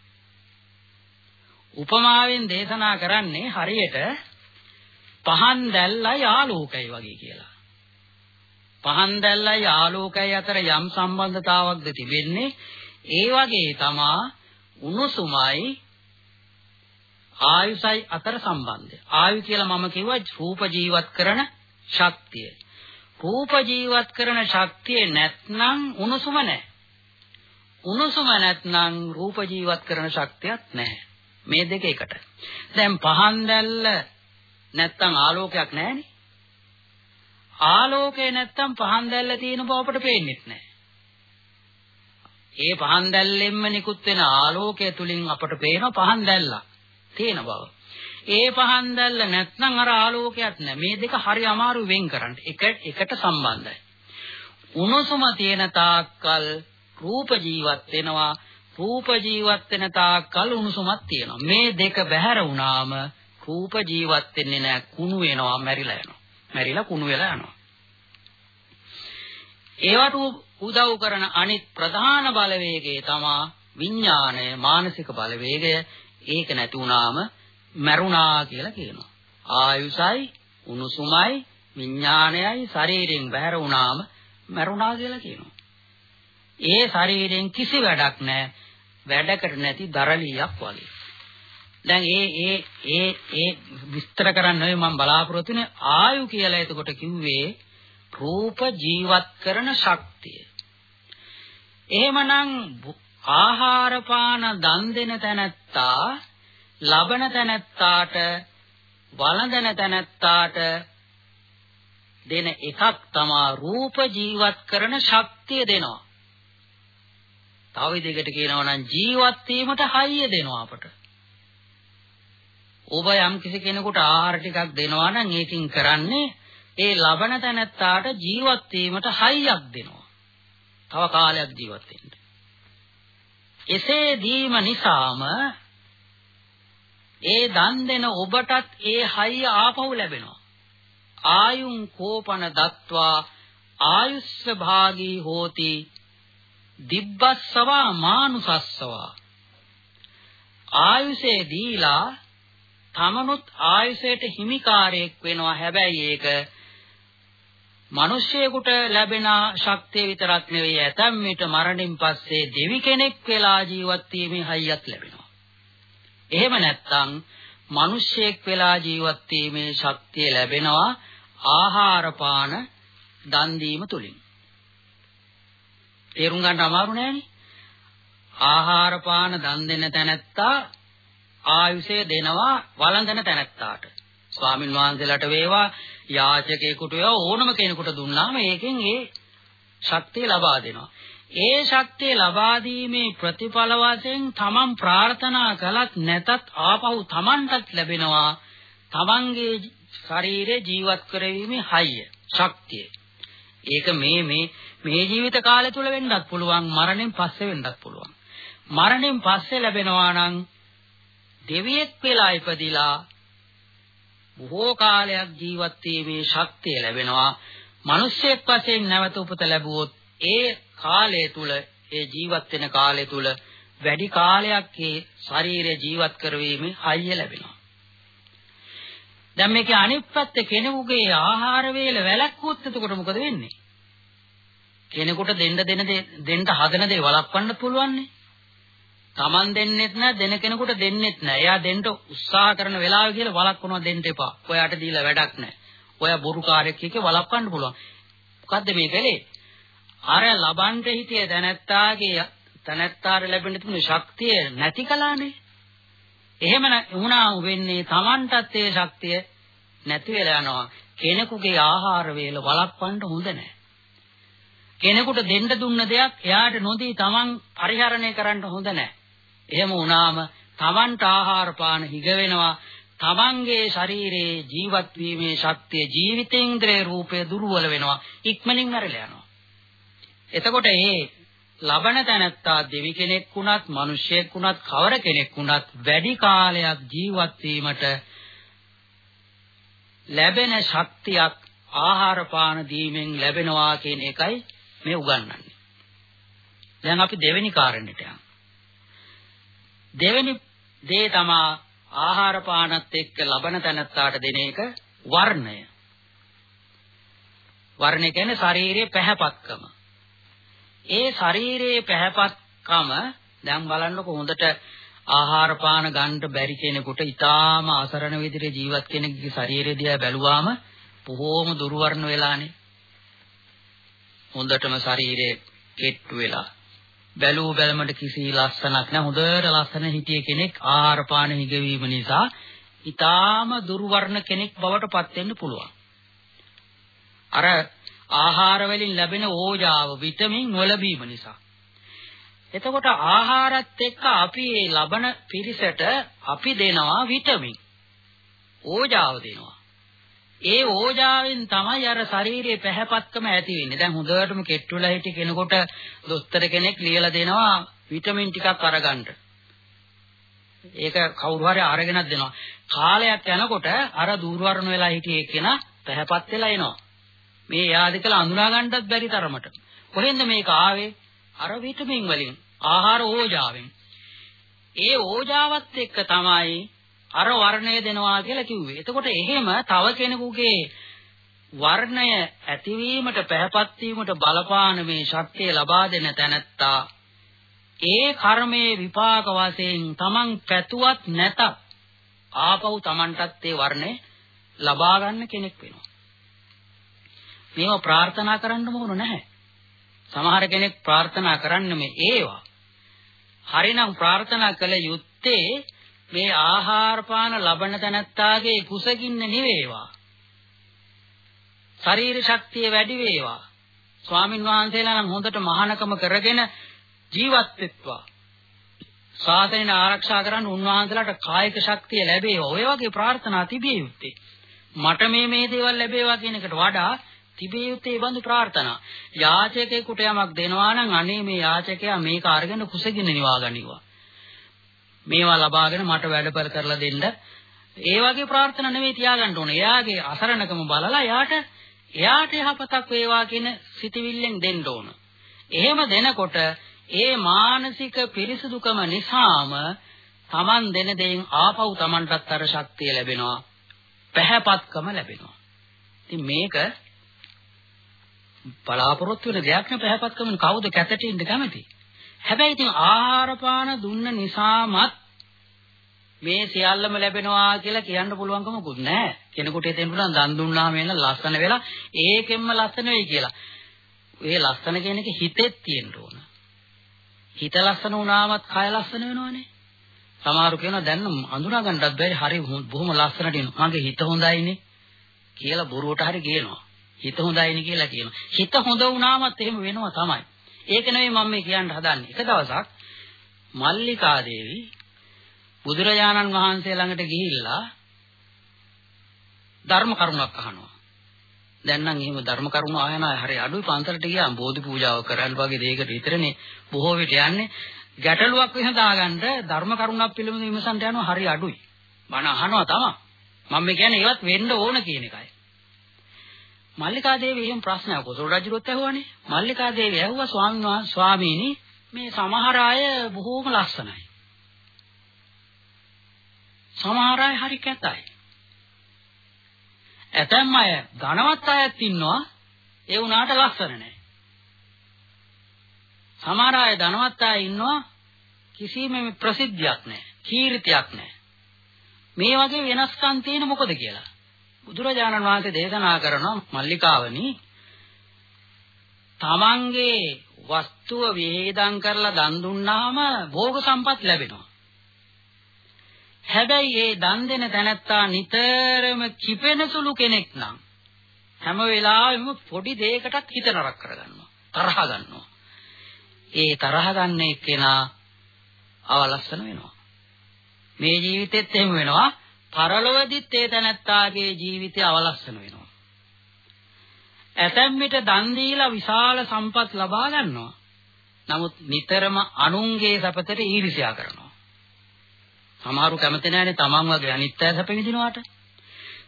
උපමාවෙන් දේශනා කරන්නේ හරියට පහන් දැල්ලයි ආලෝකයි වගේ කියලා. පහන් දැල්ලයි ආලෝකයි අතර යම් සම්බන්ධතාවක්ද තිබෙන්නේ ඒ වගේ තමා උණුසුමයි ආයුසයි අතර සම්බන්ධය. ආයු කියලා මම කිව්වා රූප ජීවත් කරන ශක්තිය. රූප ජීවත් කරන ශක්තිය නැත්නම් උණුසුම නැහැ. උණුසුම නැත්නම් රූප ජීවත් කරන ශක්තියක් නැහැ. මේ දෙක එකට. දැන් පහන් දැල්ල නැත්නම් ආලෝකයක් නැහැනේ. ආලෝකේ නැත්නම් පහන් දැල්ල තියෙන බව අපට පේන්නේ නැහැ. ඒ පහන් දැල්ලෙන්ම නිකුත් වෙන ආලෝකය තුලින් අපට පේන පහන් දැල්ලක් තියෙන බව. ඒ පහන් දැල්ල නැත්නම් අර ආලෝකයක් නෑ. මේ දෙක හරි අමාරු වෙන් කරන්න. එක එකට සම්බන්ධයි. උණුසුම තියෙන තාක්කල් රූප ජීවත් වෙනවා. රූප ජීවත් වෙන තාක්කල් උණුසුමක් තියෙනවා. මේ දෙක බැහැර වුණාම රූප ජීවත් වෙන්නේ නැහැ. කුණු වෙනවා, මැරිලා යනවා. මැරිලා කුණු වෙලා යනවා. ඒවට උදව් කරන අනිත් ප්‍රධාන බලවේගය තමා විඥාණය මානසික බලවේගය. ඒක නැති වුණාම මරුණා කියලා කියනවා. ආයුසයි උණුසුමයි විඥාණයයි ශරීරයෙන් බැහැර වුණාම මරුණා කියලා කියනවා. ඒ ශරීරයෙන් කිසි වැඩක් නැහැ. වැඩකට නැති දරලියක් වගේ. දැන් ඒ ඒ ඒ ඒ විස්තර කරන්න මම බලාපොරොත්තු වෙන්නේ ආයු කියලා එතකොට කිව්වේ රූප ජීවත් කරන ශක්තිය එහෙමනම් ආහාර පාන දන් දෙන තැනැත්තා ලබන තැනැත්තාට වළඳන තැනැත්තාට දෙන එකක් තමා රූප ජීවත් කරන ශක්තිය දෙනවා. තව විදිහකට කියනවා නම් ජීවත් වීමට හයිය දෙනවා අපට. ඔබ යම් කිසි කෙනෙකුට ආහාර ටිකක් දෙනවා නම් ඒකින් කරන්නේ ඒ ලබන තැනත්තාට ජීවත් වීමට හයියක් දෙනවා. තව කාලයක් ජීවත් වෙන්න. එසේ දීම නිසාම ඒ දන් දෙන ඔබටත් ඒ හයිය ආපහු ලැබෙනවා. ආයුං කෝපන දත්වා ආයුස්ස භාගී හෝති දිබ්බස්සවා මානුසස්සවා ආයුෂේ දීලා තමනුත් ආයුෂයට හිමිකාරයෙක් වෙනවා හැබැයි ඒක මිනිස්සෙකුට ලැබෙන ශක්තිය විතරක් නෙවෙයි ඇතැම් විට මරණින් පස්සේ දෙවි කෙනෙක් වෙලා ජීවත් වීමේ හයියක් ලැබෙනවා. එහෙම නැත්නම් මිනිස්සෙක් වෙලා ජීවත් වීමේ ශක්තිය ලැබෙනවා ආහාර පාන දන් දීම තුලින්. තේරුම් ගන්න අමාරු නෑනේ. ආහාර පාන දන් දෙන තැනැත්තා ආයුෂය දෙනවා වළඳන තැනැත්තාට. ස්වාමින් වහන්සේලාට වේවා යාචකයෙකුට වේවා ඕනම කෙනෙකුට දුන්නාම ඒකෙන් ඒ ශක්තිය ලබා දෙනවා. ඒ ශක්තිය ලබා දීමේ ප්‍රතිඵල වශයෙන් තමන් ප්‍රාර්ථනා කළත් නැතත් ආපහු තමන්ටත් ලැබෙනවා තමන්ගේ ශරීරේ ජීවත් කරවීමේ හයිය ශක්තිය. ඒක මේ මේ මේ ජීවිත කාලය තුල වෙන්නත් පුළුවන් මරණයෙන් පස්සේ වෙන්නත් පුළුවන්. මරණයෙන් පස්සේ ලැබෙනවා නම් දෙවියෙක් වෙලා ඉපදිලා බොහෝ කාලයක් ජීවත් වීමේ ශක්තිය ලැබෙනවා. මිනිස්සෙක් වශයෙන් නැවත උපත ලැබුවොත් ඒ කාලය තුල ඒ ජීවත් වෙන කාලය තුල වැඩි කාලයක් ඒ ශරීරය ජීවත් කරවීමේ හයිය ලැබෙනවා. දැන් මේකේ අනිත් පැත්තේ කෙනෙකුගේ ආහාර වේල වැළැක්වුවොත් එතකොට මොකද වෙන්නේ? කෙනෙකුට දෙන්න දෙන දෙන්න හදන දේ වළක්වන්න පුළුවන් නේ. Taman දෙන්නෙත් නෑ දෙන කෙනෙකුට දෙන්නෙත් නෑ. එයා දෙන්න උත්සාහ කරන වෙලාවෙ කියලා වළක්වනවා දෙන්න එපා. ඔයාට දීලා වැඩක් නෑ. ඔයා බොරුකාරයෙක් එක්ක වළක්වන්න පුළුවන්. මොකද්ද මේ කලේ? අර ලබන්න හිටිය දැනත්තාගේ තනත්තාර ලැබෙන්න තිබුණු ශක්තිය නැති කලානේ. එහෙම වුණා වෙන්නේ Tamanටත් ඒ ශක්තිය නැති වෙලා යනවා. කෙනෙකුගේ ආහාර වේල වළක්වන්න හොඳ නැහැ. කෙනෙකුට දෙන්න දුන්න දෙයක් එයාට නොදී Taman පරිහරණය කරන්න හොඳ නැහැ. එහෙම වුණාම Tamanට ආහාර පාන හිග වෙනවා. Tamanගේ ශරීරයේ ජීවත් වීමේ ශක්තිය ජීවිතේන්ද්‍රයේ රූපය දුර්වල වෙනවා. ඉක්මනින් මැරෙලා යනවා. එතකොට මේ ලබන තැනැත්තා දෙවි කෙනෙක් වුණත්, මිනිසෙක් වුණත්, කවර කෙනෙක් වුණත් වැඩි කාලයක් ජීවත් වීමට ලැබෙන ශක්තියක් ආහාර පාන දීමෙන් ලැබෙනවා කියන එකයි මේ උගන්වන්නේ. දැන් අපි දෙවෙනි කාරණයට යමු. දෙවෙනි දේ තමා ආහාර පානත් එක්ක ලබන තැනත්තාට දෙන එක වර්ණය. වර්ණය කියන්නේ ශාරීරියේ පැහැපත්කම. ඒ ශරීරයේ පැහැපත්කම දැන් බලන්නකො හොඳට ආහාර පාන ගන්න බැරි කෙනෙකුට ඊටාම අසරණ විදිහට ජීවත් කෙනෙකුගේ ශරීරය දිහා බැලුවාම බොහෝම දුර්වර්ණ වෙලානේ. හොඳටම ශරීරයේ කෙට්ටු වෙලා බැලූ බැලමට කිසි ලස්සනක් නැහැ හොඳට ලස්සන හිටිය කෙනෙක් ආහාර පාන හිගවීම නිසා ඊටාම දුර්වර්ණ කෙනෙක් බවට පත් වෙන්න පුළුවන්. අර ආහාර වලින් ලැබෙන ඕජාව විටමින් නොලැබීම නිසා. එතකොට ආහාරත් එක්ක අපි මේ ලබන පිරිසට අපි දෙනවා විටමින්. ඕජාව දෙනවා. ඒ ඕජාවෙන් තමයි අර ශාරීරියේ පැහැපත්කම ඇති වෙන්නේ. දැන් හොඳටම කෙට්ටුලා හිටි කෙනෙකුට දොස්තර කෙනෙක් ලියලා දෙනවා විටමින් ටිකක් අරගන්න. ඒක කවුරු හරි අරගෙනත් දෙනවා. කාලයක් යනකොට අර දූර්වර්ණ වෙලා හිටියේ කෙනා පැහැපත් වෙලා එනවා. මේ යාද කියලා අඳුනා ගන්නත් බැරි තරමට. කොහෙන්ද මේක ආවේ? අර විටමින් වලින්, ආහාර ඕජාවෙන්. ඒ ඕජාවත් එක්ක තමයි අර වර්ණය දෙනවා කියලා කිව්වේ. එතකොට එහෙම තව කෙනෙකුගේ වර්ණය ඇතිවීමට පැහැපත් වීමට බලපාන මේ ශක්තිය ලබා දෙන තැනැත්තා ඒ කර්මයේ විපාක වශයෙන් තමන් පැතුවත් නැතත් ආපහු තමන්ටත් ඒ වර්ණය ලබා ගන්න කෙනෙක් වෙනවා. මේව ප්‍රාර්ථනා කරන්න ඕන නැහැ. සමහර කෙනෙක් ප්‍රාර්ථනා කරන්න මේ ඒවා. හරිනම් ප්‍රාර්ථනා කළ යුත්තේ මේ ආහාර පාන ලබන තැනත්තාගේ කුසගින්න නිවේවා. ශරීර ශක්තිය වැඩි වේවා. ස්වාමින් වහන්සේලා නම් හොඳට මහානකම කරගෙන ජීවත් වෙත්වා. සාසනය ආරක්ෂා කරන්න උන්වහන්සේලාට කායික ශක්තිය ලැබේවා. ඔය වගේ ප්‍රාර්ථනා තිබිය යුත්තේ. මට මේ මේ දේවල් ලැබේවා කියන එකට වඩා තිබිය යුත්තේ ඒ බඳු ප්‍රාර්ථනා. යාචකයෙකුට යමක් දෙනවා නම් අනේ මේ යාචකයා මේක අරගෙන කුසගින්න නිවා ගනිවා. මේවා ලබාගෙන මට වැඩපර කරලා දෙන්න. ඒ වගේ ප්‍රාර්ථනා නෙවෙයි තියාගන්න ඕනේ. එයාගේ අසරණකම බලලා එයාට එයාට යහපතක් වේවා කියන සිතවිල්ලෙන් දෙන්න ඕන. එහෙම දෙනකොට ඒ මානසික පිරිසුදුකම නිසාම Taman දෙන දෙයින් ආපහු Tamanටත් අර ශක්තිය ලැබෙනවා. පැහැපත්කම ලැබෙනවා. ඉතින් මේක බලාපොරොත්තු වෙන දෙයක් නේ පැහැපත්කම කවුද කැතටින්ද කැමති? හැබැයි ඉතින් ආහාර පාන දුන්න නිසාමත් මේ සියල්ලම ලැබෙනවා කියලා කියන්න පුළුවන්කම මොකුත් නැහැ. කෙනෙකුට හිතෙන්න පුළුවන් දන් දුන්නාම එන ලස්සන වෙලා ඒකෙන්ම ලස්සන වෙයි කියලා. ඒ ලස්සන කියන එක හිතෙත් තියෙන්න ඕන. හිත ලස්සන වුණාමත් කය ලස්සන වෙනවනේ. සමහරු කියනවා දැන් අඳුනා ගන්නත් බැරි හරි බොහොම ලස්සනට ඉන්නවා. මගේ හිත හොඳයිනේ කියලා බොරුවට හරි කියනවා. හිත හොඳයිනේ කියලා කියනවා. හිත හොඳ වුණාමත් එහෙම වෙනවා තමයි. ඒක නෙවෙයි මම මේ කියන්න හදන්නේ. එක දවසක් මල්ලිකා දේවි බුදුරජාණන් වහන්සේ ළඟට ගිහිල්ලා ධර්ම කරුණක් අහනවා. දැන් නම් එහෙම ධර්ම කරුණ ආයන හරි අඩුයි පන්සලට ගියාම බෝධි පූජාව කරන්න වගේ දෙයකට විතරනේ බොහෝ විට යන්නේ. ගැටලුවක් විසඳාගන්න ධර්ම කරුණක් පිළිබඳව විමසන්න යනවා හරි අඩුයි. මම අහනවා තමයි. මම මේ කියන්නේ ඒවත් වෙන්න ඕන කියන එකයි. මල්ලිකා දේවිය එහෙම ප්‍රශ්නයක් කොසල් රජුත් ඇහුවානේ. මල්ලිකා දේවිය ඇහුවා ස්වාමීන් වහන්සේ ස්වාමීනි මේ සමහර අය බොහෝම ලස්සනයි. සමහර අය හරි කැතයි. ඇතැම් අය ධනවත් අයත් ඉන්නවා ඒ වුණාට ලස්සන නැහැ. සමහර අය ධනවත් අය ඉන්නවා කිසිම ප්‍රසිද්ධියක් නැහැ, කීර්තියක් නැහැ. මේ වගේ වෙනස්කම් තියෙන මොකද කියලා. බුදුරජාණන් වහන්සේ දේශනා කරන මල්ලිකාවනි තමන්ගේ වස්තුව විහෙදම් කරලා දන් දුන්නාම භෝග සම්පත් ලැබෙනවා. හැබැයි ඒ දන් දෙන තැනැත්තා නිතරම කිපෙන සුළු කෙනෙක් නම් හැම වෙලාවෙම පොඩි දෙයකටත් හිත නරක කරගන්නවා. තරහ ගන්නවා. ඒ තරහ ගන්න එක්කෙනා අවලස්සන වෙනවා. මේ ජීවිතෙත් එහෙම වෙනවා. පරලොවදිත් ඒ තැනැත්තාගේ ජීවිතය අවලස්සන වෙනවා. ඇතැම් විට දන් දීලා විශාල සම්පත් ලබා ගන්නවා. නමුත් නිතරම අනුන්ගේ සපතට ඊර්ෂ්‍යා කරනවා. සමහරු කැමති නැහැනේ තමන් වගේ අනිත් අය සැප විඳිනවාට.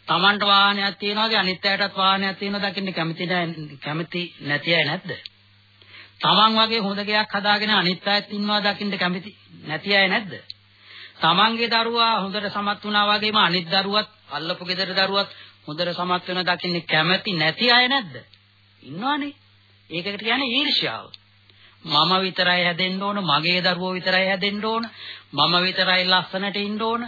තමන්ට වාහනයක් තියෙනවා වගේ අනිත් අයටත් වාහනයක් තියෙනවා දකින්න කැමති කැමති නැති අය නැද්ද? තමන් වගේ හොඳ ගයක් හදාගෙන අනිත් අයත් ඉන්නවා දකින්න කැමති නැති අය නැද්ද? තමන්ගේ දරුවා හොඳට සමත් වුණා වගේම අනිත් දරුවත් අල්ලපු ගෙදර දරුවත් හොඳට සමත් වෙන දකින්න කැමති නැති අය නැද්ද? ඉන්නවනේ. ඒකට කියන්නේ ඊර්ෂ්‍යාව. මම විතරයි හැදෙන්න ඕන, මගේ දරුවෝ විතරයි හැදෙන්න ඕන, මම විතරයි ලස්සනට ඉන්න ඕන,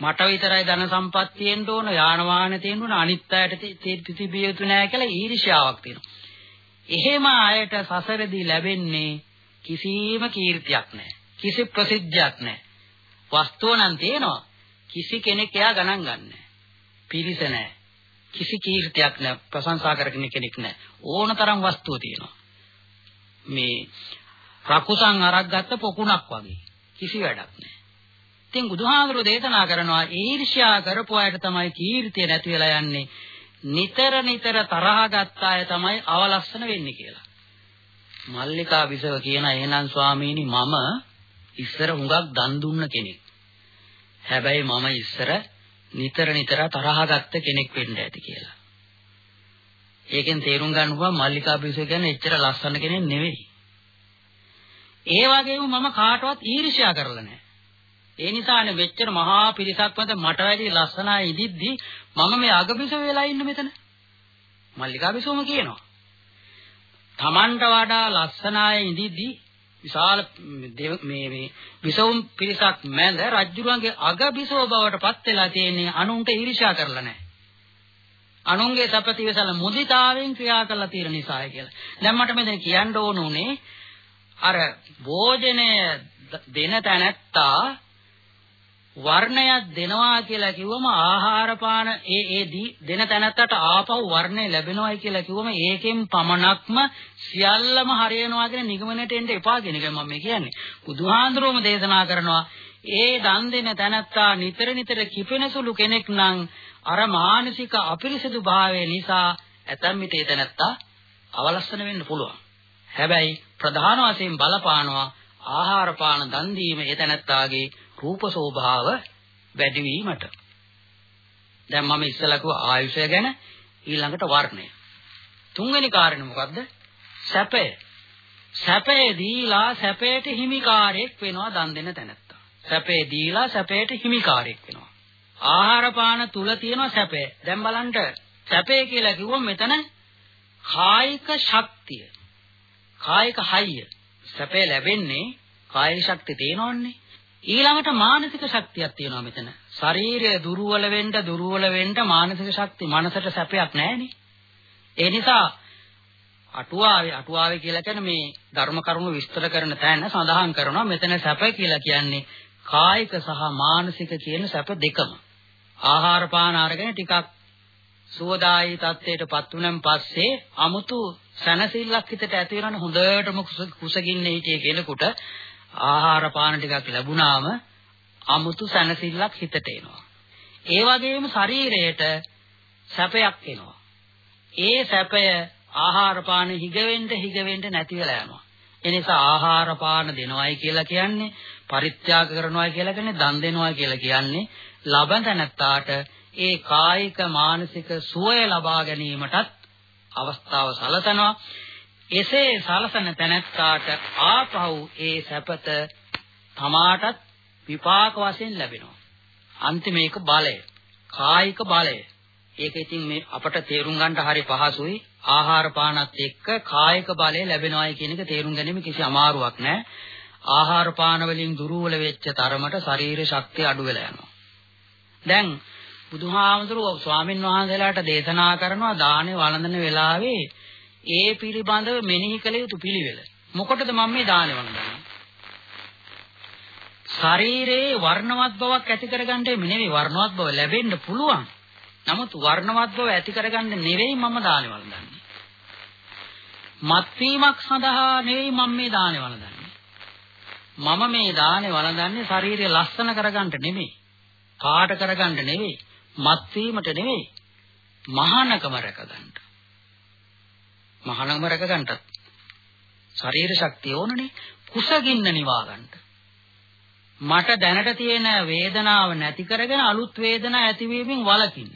මට විතරයි ධන සම්පත් තියෙන්න ඕන, යාන වාහන තියෙන්න ඕන, අනිත් අයට තිබිය යුතු නෑ කියලා ඊර්ෂ්‍යාවක් තියෙනවා. එහෙම අයට සසරදී ලැබෙන්නේ කිසිම කීර්තියක් නෑ. කිසි ප්‍රසිද්ධියක් නෑ. වස්තුව නම් තියෙනවා. කිසි කෙනෙක් එයා ගණන් ගන්නෑ. පිරිස නෑ. කිසි කීර්තියක් නෑ. ප්‍රශංසා කරගෙන කෙනෙක් නෑ. ඕනතරම් වස්තුව තියෙනවා. මේ රකුසන් අරක් ගත්ත පොකුණක් වගේ. කිසි වැඩක් නෑ. ඉතින් බුදුහාමුදුරෝ දේශනා කරනවා ඊර්ෂ්‍යා කරපු අයට තමයි කීර්තිය නැති වෙලා යන්නේ. නිතර නිතර තරහ ගත්ත අය තමයි අවලස්සන වෙන්නේ කියලා. මල්ලිකා විසව කියන එහෙනම් ස්වාමීනි මම ඉස්සර හුඟක් දන් දුන්න කෙනෙක්. හැබැයි මම ඉස්සර නිතර නිතර තරහ ගත්ත කෙනෙක් වෙන්න ඇති කියලා. ඒකෙන් තේරුම් ගන්න පුළුවන් මල්ලිකා බිසෝ කියන්නේ එච්චර ලස්සන කෙනෙක් නෙවෙයි. ඒ වගේම මම කාටවත් ඊර්ෂ්‍යා කරලා නැහැ. ඒ නිසානේ මෙච්චර මහා පිරිසක් මත මට වැඩි ලස්සනයි ඉදිද්දි මම මේ අගබිසෝ වෙලා ඉන්න මෙතන. මල්ලිකා බිසෝම කියනවා. Tamanට වඩා ලස්සනයි ඉදිද්දි විශාල මේ මේ විසවුම් පිරිසක් මැද රජුරුවන්ගේ අගබිසෝ බවට පත් වෙලා තියෙන්නේ අනුන්ට ඊර්ෂ්‍යා කරලා නැහැ. අනුන්ගේ සපති විසල මුදිතාවෙන් ක්‍රියා කරලා තියෙන නිසායි කියලා. දැන් මට මෙතන කියන්න ඕන උනේ අර භෝජනය දෙන තැනැත්තා වර්ණයක් දෙනවා කියලා කිව්වම ආහාර පාන ඒ ඒ දෙන තැනත්තට ආපහු වර්ණය ලැබෙනවායි කියලා කිව්වම ඒකෙන් පමණක්ම සියල්ලම හරියනවා කියන නිගමනයට එන්න එපා කියන එකයි මම කියන්නේ. බුදුහාඳුරෝම දේශනා කරනවා ඒ දන් දෙන තැනත්තා නිතර නිතර කිපෙන සුළු කෙනෙක් නම් අර මානසික අපිරිසිදු භාවය නිසා ඇතැම් විට ඒ තැනත්තා අවලස්සන වෙන්න පුළුවන්. හැබැයි ප්‍රධාන වශයෙන් බලපානවා ආහාර පාන දන් දීම ඒ තැනත්තාගේ රූප ස්වභාව වැඩි වීමට. දැන් මම ඉස්සලා කිව්ව ආයුෂය ගැන ඊළඟට වර්ණය. තුන්වෙනි කාරණේ මොකද්ද? සැපය. සැපේ දීලා සැපයට හිමිකාරයෙක් වෙනවා දන් දෙන තැනත්තා. සැපේ දීලා සැපයට හිමිකාරයෙක් වෙනවා. ආහාර පාන තුල තියෙන සැපය. දැන් බලන්න සැපේ කියලා කිව්වොත් මෙතන කායික ශක්තිය. කායික හයිය. සැපේ ලැබෙන්නේ කායික ශක්තිය තියෙනවන්නේ. ඊළඟට මානසික ශක්තියක් තියෙනවා මෙතන. ශරීරය දුර්වල වෙන්න දුර්වල වෙන්න මානසික ශක්තිය මනසට සැපයක් නැහැනේ. ඒ නිසා අටුවාවේ අටුවාවේ කියලා කියන්නේ මේ ධර්ම කරුණු විස්තර කරන තැන සඳහන් කරනවා මෙතන සැප කියලා කියන්නේ කායික සහ මානසික කියන සැප දෙකම. ආහාර පාන අරගෙන ටිකක් සුවදායි තත්ත්වයටපත් වුණන් පස්සේ 아무තු සනසිල්ලක් හිතට ඇති වෙනවනේ හොඳටම කුසගින්නේ හිටියේ කෙනෙකුට ආහාර පාන ටිකක් ලැබුණාම 아무තු සනසිල්ලක් හිතට එනවා. ඒ වගේම ශරීරයට සැපයක් එනවා. ඒ සැපය ආහාර පාන හිගවෙන්න හිගවෙන්න නැති වෙලා යනවා. ඒ නිසා ආහාර පාන දෙනවයි කියලා කියන්නේ පරිත්‍යාග කරනවයි කියලා කියන්නේ දන් දෙනවයි කියලා කියන්නේ ලබන නැත්තාට ඒ කායික මානසික සුවය ලබා ගැනීමටත් අවස්ථාව සලසනවා. එසේ සලසන තැනැත්තාට ආපහු ඒ සැපත තමාටත් විපාක වශයෙන් ලැබෙනවා. අන්තිම එක බලය. කායික බලය. ඒක ඉතින් මේ අපට තේරුම් ගන්න හරි පහසුයි. ආහාර පානත් එක්ක කායික බලය ලැබෙනවායි කියන එක තේරුම් ගැනීම කිසි අමාරුවක් නැහැ. ආහාර පාන වලින් දුර්වල වෙච්ච තරමට ශරීර ශක්තිය අඩු වෙලා යනවා. දැන් බුදුහාමුදුරුවෝ ස්වාමින් වහන්සේලාට දේශනා කරනවා දානේ වළඳන වෙලාවේ ඒ පිළිබඳව මෙනෙහි කළ යුතු පිළිවෙල. මොකටද මම මේ දානේ වළඳන්නේ? ශරීරයේ වර්ණවත් බවක් ඇති කරගන්න නෙවෙයි වර්ණවත් බව ලැබෙන්න පුළුවන්. නමුත් වර්ණවත් බව ඇති කරගන්න නෙවෙයි මම දානේ වළඳන්නේ. මත්වීමක් සඳහා නෙවෙයි මම මේ දානේ වළඳන්නේ. මම මේ දානේ වළඳන්නේ ශරීරය ලස්සන කරගන්න නෙමෙයි. කාට කරගන්න නෙවෙයි. මත්වීමට නෙවෙයි. මහානකම රැකගන්න. මහානකම රැකගන්නත් ශරීර ශක්තිය ඕනනේ. කුසගින්න නිවා ගන්නට. මට දැනට තියෙන වේදනාව නැති කරගෙන අලුත් වේදනා ඇතිවීමෙන් වළකින්න.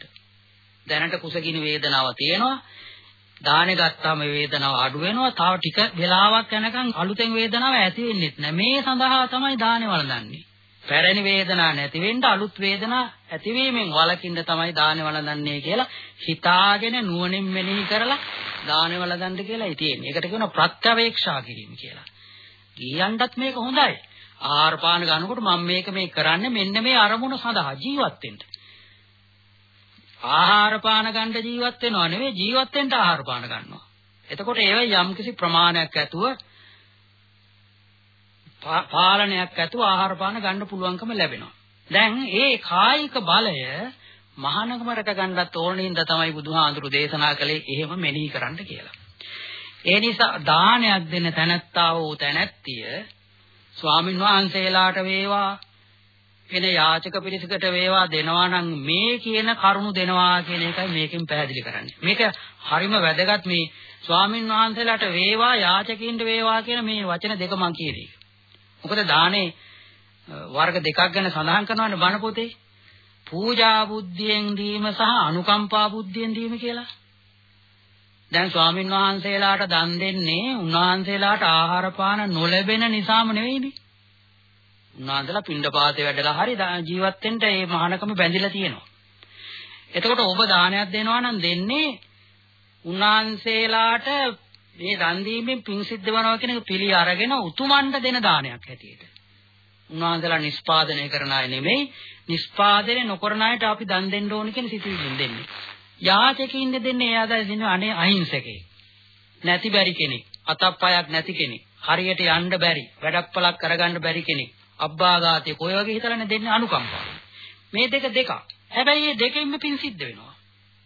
දැනට කුසගිනි වේදනාව තියෙනවා. දානේ ගත්තාම වේදනාව අඩු වෙනවා. තව ටික වෙලාවක් යනකම් අලුතෙන් වේදනාව ඇති වෙන්නේ නැහැ. මේ සඳහා තමයි දානේ වළඳන්නේ. පැරණි වේදනා නැති වෙන්න අලුත් වේදනා ඇතිවීමෙන් වළකින්න තමයි දානේ වළඳන්නේ කියලා හිතාගෙන නුවණින් මෙනෙහි කරලා දානේ වළඳන්න කියලායි තියෙන්නේ. ඒකට කියනවා ප්‍රත්‍යවේක්ෂා කිරීම කියලා. ගියන්ටත් මේක හොඳයි. ආහාර පාන ගන්නකොට මම මේක මේ කරන්නේ මෙන්න මේ අරමුණ සඳහා ජීවත් වෙන්න. ආහාර පාන ගන්න ජීවත් වෙනව නෙවෙයි ජීවත් වෙන්න ආහාර පාන ගන්නවා. එතකොට ඒව යම්කිසි ප්‍රමාණයක් ඇතුව පාලනයක් ඇතුව ආහාර පාන ගන්න පුළුවන්කම ලැබෙනවා. දැන් ඒ කායික බලය මහානගම රට ගන්නත් ඕනින්ද තමයි බුදුහාඳුරු දේශනා කළේ එහෙම මෙනෙහි කරන්න කියලා. ඒ නිසා දානයක් දෙන්න තැනැත්තා වූ තැනැත්තිය ස්වාමින් වහන්සේලාට වේවා වෙන යාචක පිරිසකට වේවා දෙනවා නම් මේ කියන කරුණු දෙනවා කියන එකයි මේකෙන් පැහැදිලි කරන්නේ. මේක හරිම වැදගත් මේ ස්වාමින් වහන්සේලාට වේවා යාචකින්ට වේවා කියන මේ වචන දෙක මම කියන්නේ. මොකද දානේ වර්ග දෙකක් ගැන සඳහන් කරනවානේ බණ පොතේ. පූජා බුද්ධියෙන් දීම සහ අනුකම්පා බුද්ධියෙන් දීම කියලා. දැන් ස්වාමින් වහන්සේලාට දන් දෙන්නේ උන්වහන්සේලාට ආහාර පාන නොලැබෙන නිසාම නෙවෙයිනේ. උන්වහන්සේලා පින්ඩපාතේ වැඩලා හරි ජීවත් වෙන්න මේ මහානකම බැඳිලා තියෙනවා. එතකොට ඔබ දානයක් දෙනවා නම් දෙන්නේ උන්වහන්සේලාට මේ දන් දීමෙන් පින් සිද්ධ වෙනවා කියන එක පිළි අරගෙන උතුමන්ට දෙන දානයක් හැටියට. උන්වහන්සේලා නිස්පාදනය කරන අය නෙමෙයි නිස්පාදනය නොකරන අයට අපි දන් දෙන්න ඕන කියන සිතුවිල්ලෙන් දෙන්නේ. යාචකින්ද දෙන්නේ එයා දැන් අනේ අහිංසකෙක්. නැති බැරි කෙනෙක්. අතප්පයක් නැති කෙනෙක්. හරියට යන්න බැරි, වැඩක්පලක් කරගන්න බැරි කෙනෙක්. අබ්බාඝාතය කොයි වගේ හිතලානේ දෙන්නේ අනුකම්පාව. මේ දෙක දෙක. හැබැයි මේ දෙකෙන්ම පින් සිද්ධ වෙනවා.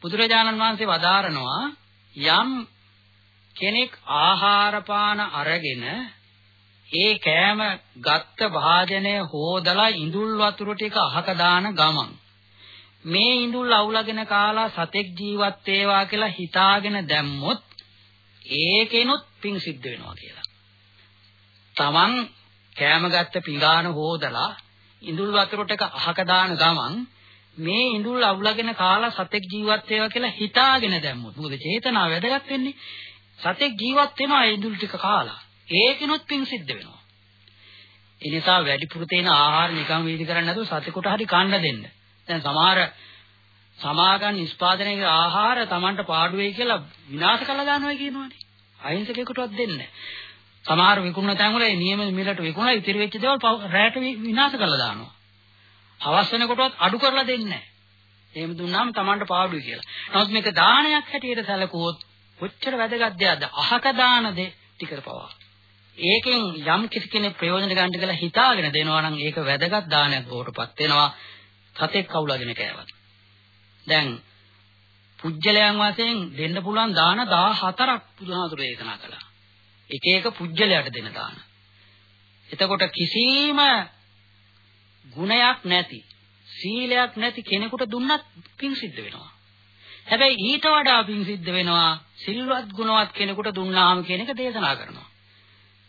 බුදුරජාණන් වහන්සේ වදාරනවා යම් කෙනෙක් ආහාර පාන අරගෙන ඒ කෑම ගත්ත භාජනය හොදලා ඉඳුල් වතුර ටික අහක දාන ගමන් මේ ඉඳුල් අවුලගෙන කාලා සතෙක් ජීවත් වේවා කියලා හිතාගෙන දැම්මොත් ඒකෙනුත් පිං සිද්ධ වෙනවා කියලා. Taman කෑම ගත්ත පිඟාන හොදලා ඉඳුල් වතුර ටික අහක දාන ගමන් මේ ඉඳුල් අවුලගෙන කාලා සතෙක් ජීවත් වේවා කියලා හිතාගෙන දැම්මොත් මොකද චේතනාව වැදගත් වෙන්නේ සතෙක් ජීවත් වෙනවා ඉඳුල් ටික කාලා. ඒකිනුත් පිං සිද්ධ වෙනවා. ඒ නිසා වැඩිපුර තියෙන ආහාර නිකන් වීදි කරන්නේ නැතුව සතෙකුට හරි කන්න දෙන්න. දැන් සමහර සමාගම් නිෂ්පාදනයේ ආහාර Tamanට පාඩු වෙයි කියලා විනාශ කළා දානවා කියනවනේ. අහිංසකයෙකුටවත් දෙන්නේ සමහර විකුණන තැන් වල මේ නියම මිලට විකුණලා ඉතිරි වෙච්ච දේවල් රැයට විනාශ කළා දානවා. හවස් වෙනකොටවත් අඩු කරලා දෙන්නේ නැහැ. එහෙම දුන්නාම Tamanට පාඩුයි කියලා. නමුත් මේක දානයක් හැටියට සැලකුවොත් කොච්චර වැදගත් දෙයක්ද? අහක දාන දෙ ටිකට පවා. ඒකෙන් යම් කිසි කෙනෙක් ප්‍රයෝජන ගන්න කියලා හිතාගෙන දෙනවා නම් ඒක වැදගත් දානයක් බවටපත් වෙනවා. සතෙක් කවුලාගෙන කෑවත්. දැන් පුජ්‍යලයන් වශයෙන් දෙන්න පුළුවන් දාන 14ක් බුදුහාමුදුරේ දේශනා කළා. එක එක පුජ්‍යලයට දෙන දාන. එතකොට කිසිම ගුණයක් නැති සීලයක් නැති කෙනෙකුට දුන්නත් පින් සිද්ධ වෙනවා. හැබැයි ඊට වඩා පින් සිද්ධ වෙනවා සිල්වත් ගුණවත් කෙනෙකුට දුන්නාම කියන එක දේශනා කරනවා.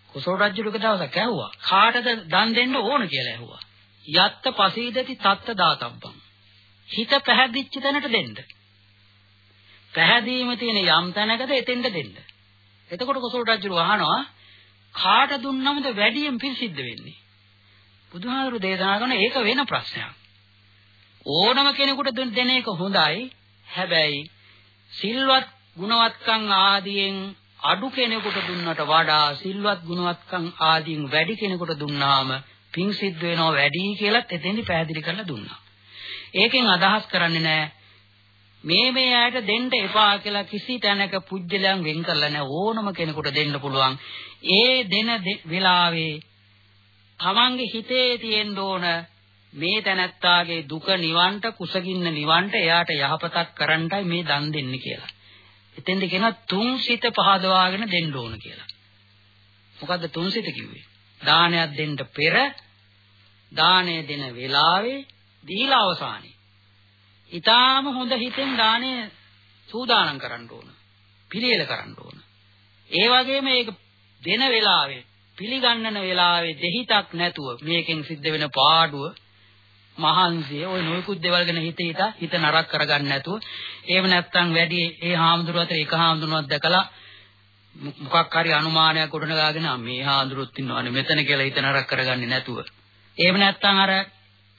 කුසල රජුලක දවසක් ඇහුවා කාටද දන් දෙන්න ඕන කියලා ඇහුවා. යත්ත පසීදති තත්ත දාතබ්බං. හිත පැහැදිච්ච තැනට දෙන්න. පැහැදීම තියෙන යම් තැනකද එතෙන්ද දෙන්න. එතකොට කුසල රජු අහනවා කාට දුන්නමද වැඩියෙන් පින් සිද්ධ වෙන්නේ? බුදුහාමුදුරු දේශනා කරන ඒක වෙන ප්‍රශ්නයක්. ඕනම කෙනෙකුට දෙන එක හොඳයි. හැබැයි සිල්වත් ගුණවත්කම් ආදියෙන් අඩු කෙනෙකුට දුන්නට වඩා සිල්වත් ගුණවත්කම් ආදියෙන් වැඩි කෙනෙකුට දුන්නාම පිං සිද්ධ වෙනවා වැඩි කියලාත් එතෙන්දි පැහැදිලි කරලා දුන්නා. ඒකෙන් අදහස් කරන්නේ නැහැ මේ මේ අයට දෙන්න එපා කියලා කිසි තැනක පුජ්‍යලයන් වෙන් කරලා නැහැ ඕනම කෙනෙකුට දෙන්න පුළුවන්. ඒ දෙන වෙලාවේ තමන්ගේ හිතේ තියෙන්න ඕන මේ තැනැත්තාගේ දුක නිවන්ට කුසගින්න නිවන්ට එයාට යහපතක් කරන්නයි මේ දන් දෙන්නේ කියලා. එතෙන්ද කියනවා තුන් සිත පහදවාගෙන දෙන්න ඕන කියලා. මොකද්ද තුන් සිත කිව්වේ? දානයක් දෙන්න පෙර දාණය දෙන වෙලාවේ දීලා අවසානයේ. ඊටාම හොඳ හිතෙන් දාණය සූදානම් කරන්න ඕන. පිළියෙල කරන්න ඕන. ඒ වගේම ඒක දෙන වෙලාවේ පිළිගන්නන වෙලාවේ දෙහිතක් නැතුව මේකෙන් සිද්ධ වෙන පාඩුව මහන්සිය ওই නොයෙකුත් දේවල් ගැන හිත හිත හිත නරක කරගන්න නැතුව. එහෙම නැත්නම් වැඩි ඒ හාමුදුරුවෝ අතර එක හාමුදුරුවක් දැකලා මොකක් හරි අනුමානයක් ගොඩනගාගෙන මේ හාමුදුරුවොත් ඉන්නවනේ මෙතන කියලා හිත නරක කරගන්නේ නැතුව. එහෙම නැත්නම් අර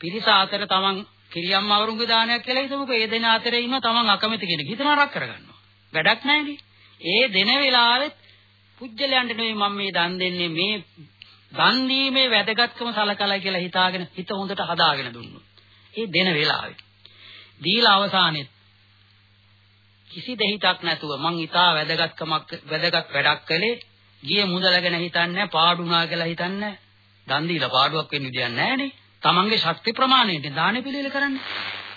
පිරිස අතර තමන් කිරියම් අවරුංග දානයක් කියලා හිතමුකෝ. ඒ දෙන අතරේ ඉන්න තමන් අකමැති කෙනෙක්. හිත නරක කරගන්නවා. වැඩක් නැහැනේ. ඒ දෙන වෙලාවෙත් පුජ්‍යලයන්ට නෙවෙයි මම මේ දන් දෙන්නේ මේ දන් දීමේ වැදගත්කම සලකලා කියලා හිතාගෙන හිත හොඳට හදාගෙන දුන්නොත්. ඒ දෙන වෙලාවේ. දීලා අවසානයේ කිසි දෙහිතක් නැතුව මං ඊටා වැදගත්කමක් වැදගත් වැඩක් කළේ ගියේ මුදලගෙන හිතන්නේ පාඩුනා කියලා හිතන්නේ දන් දීලා පාඩුවක් වෙන්න විදියක් නැහනේ. තමන්ගේ ශක්ති ප්‍රමාණයට දානෙ පිළිල කරන්නේ.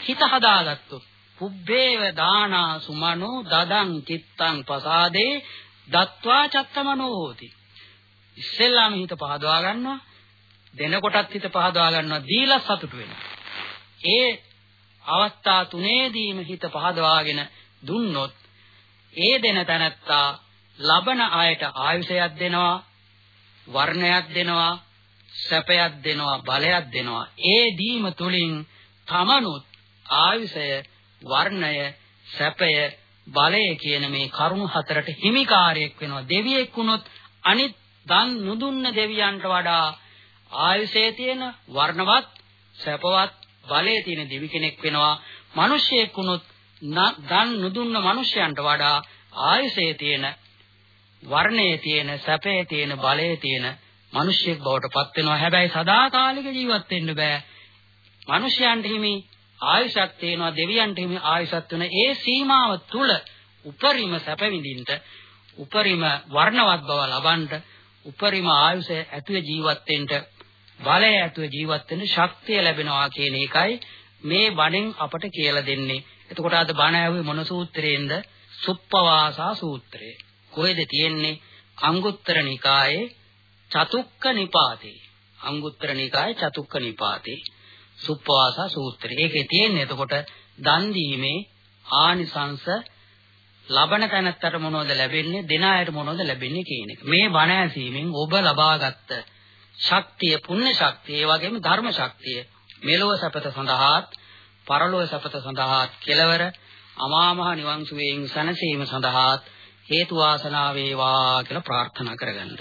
හිත හදාගත්තොත් පුබ්බේව දානා සුමනෝ දදං චිත්තං පසාදේ දත්වා චත්තමනෝ හෝති. ඉස්සෙල්ලාම හිත පහදවා ගන්නවා. දෙනකොටත් හිත පහදවා ගන්නවා. දීලා සතුට වෙනවා. ඒ අවස්ථා තුනේදීම හිත පහදවාගෙන දුන්නොත් ඒ දෙන තැනත්තා ලබන අයට ආයුෂයක් දෙනවා වර්ණයක් දෙනවා සැපයක් දෙනවා බලයක් දෙනවා ඒ දීම තුලින් තමනුත් ආයුෂය වර්ණය සැපය බලය කියන මේ කරුණු හතරට හිමිකාරයෙක් වෙනවා. දෙවියෙක් වුණොත් අනිත් දන් නුදුන්න දෙවියන්ට වඩා ආයුෂයේ තියෙන වර්ණවත් සැපවත් බලයේ තියෙන දෙවි කෙනෙක් වෙනවා. මිනිසෙක් වුණොත් දන් නුදුන්න මිනිසයන්ට වඩා ආයුෂයේ තියෙන වර්ණයේ තියෙන සැපයේ තියෙන බලයේ තියෙන මිනිසෙක් බවට පත් වෙනවා. හැබැයි සදාකාලික ජීවත් වෙන්න බෑ. මිනිසයන්ට හිමි ආයුෂක් තියෙනවා දෙවියන්ට හිමි ආයුෂක් තුන ඒ සීමාව තුල උපරිම සැප විඳින්න උපරිම වර්ණවත් බව ලබන්න උපරිම ආයුෂ ඇතුළේ ජීවත් වෙන්න බලය ඇතුව ජීවත් වෙන්න ශක්තිය ලැබෙනවා කියන එකයි මේ බණෙන් අපට කියලා දෙන්නේ. එතකොට අද බණ ඇහුවේ මොන සූත්‍රයෙන්ද? සුප්පවාසා සූත්‍රය. කොහෙද තියෙන්නේ? අංගුත්තර නිකායේ චතුක්ක නිපාතේ. අංගුත්තර නිකායේ චතුක්ක නිපාතේ සුප්පවාසා සූත්‍රය. ඒකේ තියෙන්නේ එතකොට දන් දීමේ ආනිසංස ලබන තැනත්තට මොනවද ලැබෙන්නේ දෙන අයට මොනවද ලැබෙන්නේ කියන එක. මේ බණ ඇසීමෙන් ඔබ ලබාගත් ශක්තිය පුණ්‍ය ශක්තිය ඒ වගේම ධර්ම ශක්තිය මෙලොව සැපත සඳහාත් පරලොව සැපත සඳහාත් කෙලවර අමා මහ නිවන් සුවයෙන් සැනසීම සඳහාත් හේතු වාසනා වේවා කියලා ප්‍රාර්ථනා කරගන්න.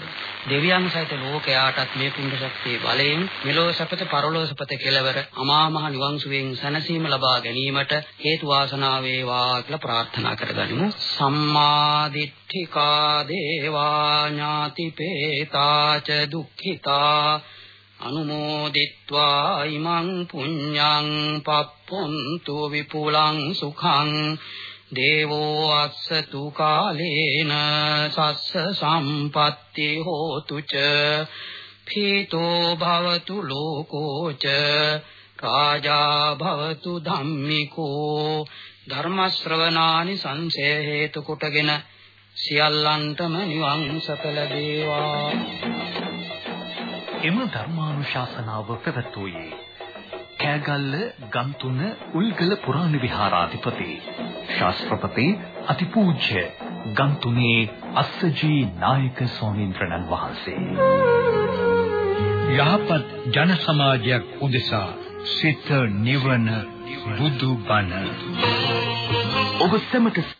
දෙවියන් සහිත ලෝකයාටත් මේ පුණ්‍ය ශක්තිය බලයෙන් මෙලොව සැපත පරලොව සැපත කෙලවර අමා මහ නිවන් සුවයෙන් සැනසීම ලබා ගැනීමට හේතු වාසනා වේවා කියලා ප්‍රාර්ථනා කරගනිමු. සම්මා දිට්ඨිකා දේවා ඥාතිපේතාච දුක්ඛිතා අනුමෝදිත්වා ඉමං පුඤ්ඤං පප්පොන්තු විපුලං සුඛං දේවෝ අස්සතු කාලේන සස්ස සම්පත්ති හෝතු ච පීතෝ භවතු ලෝකෝ ච රාජා භවතු ධම්මිකෝ ධර්ම ශ්‍රවණානි සංසේ හේතු කොටගෙන සියල්ලන්ටම නිවන් සප ලැබේවා. එම ධර්මානුශාසනාව පැවැත්වුවේ කෑගල්ල ගම්තුන උල්ගල පුරාණ විහාරාධිපති. ශාස්ත්‍රපති අතිපූජ්‍ය ගම්තුනේ අස්සජී නායක ස්වාමීන් වහන්සේ. යහපත් ජන සමාජයක් උදෙසා සිත නිවන බුදු බණ. ඔබ සැමට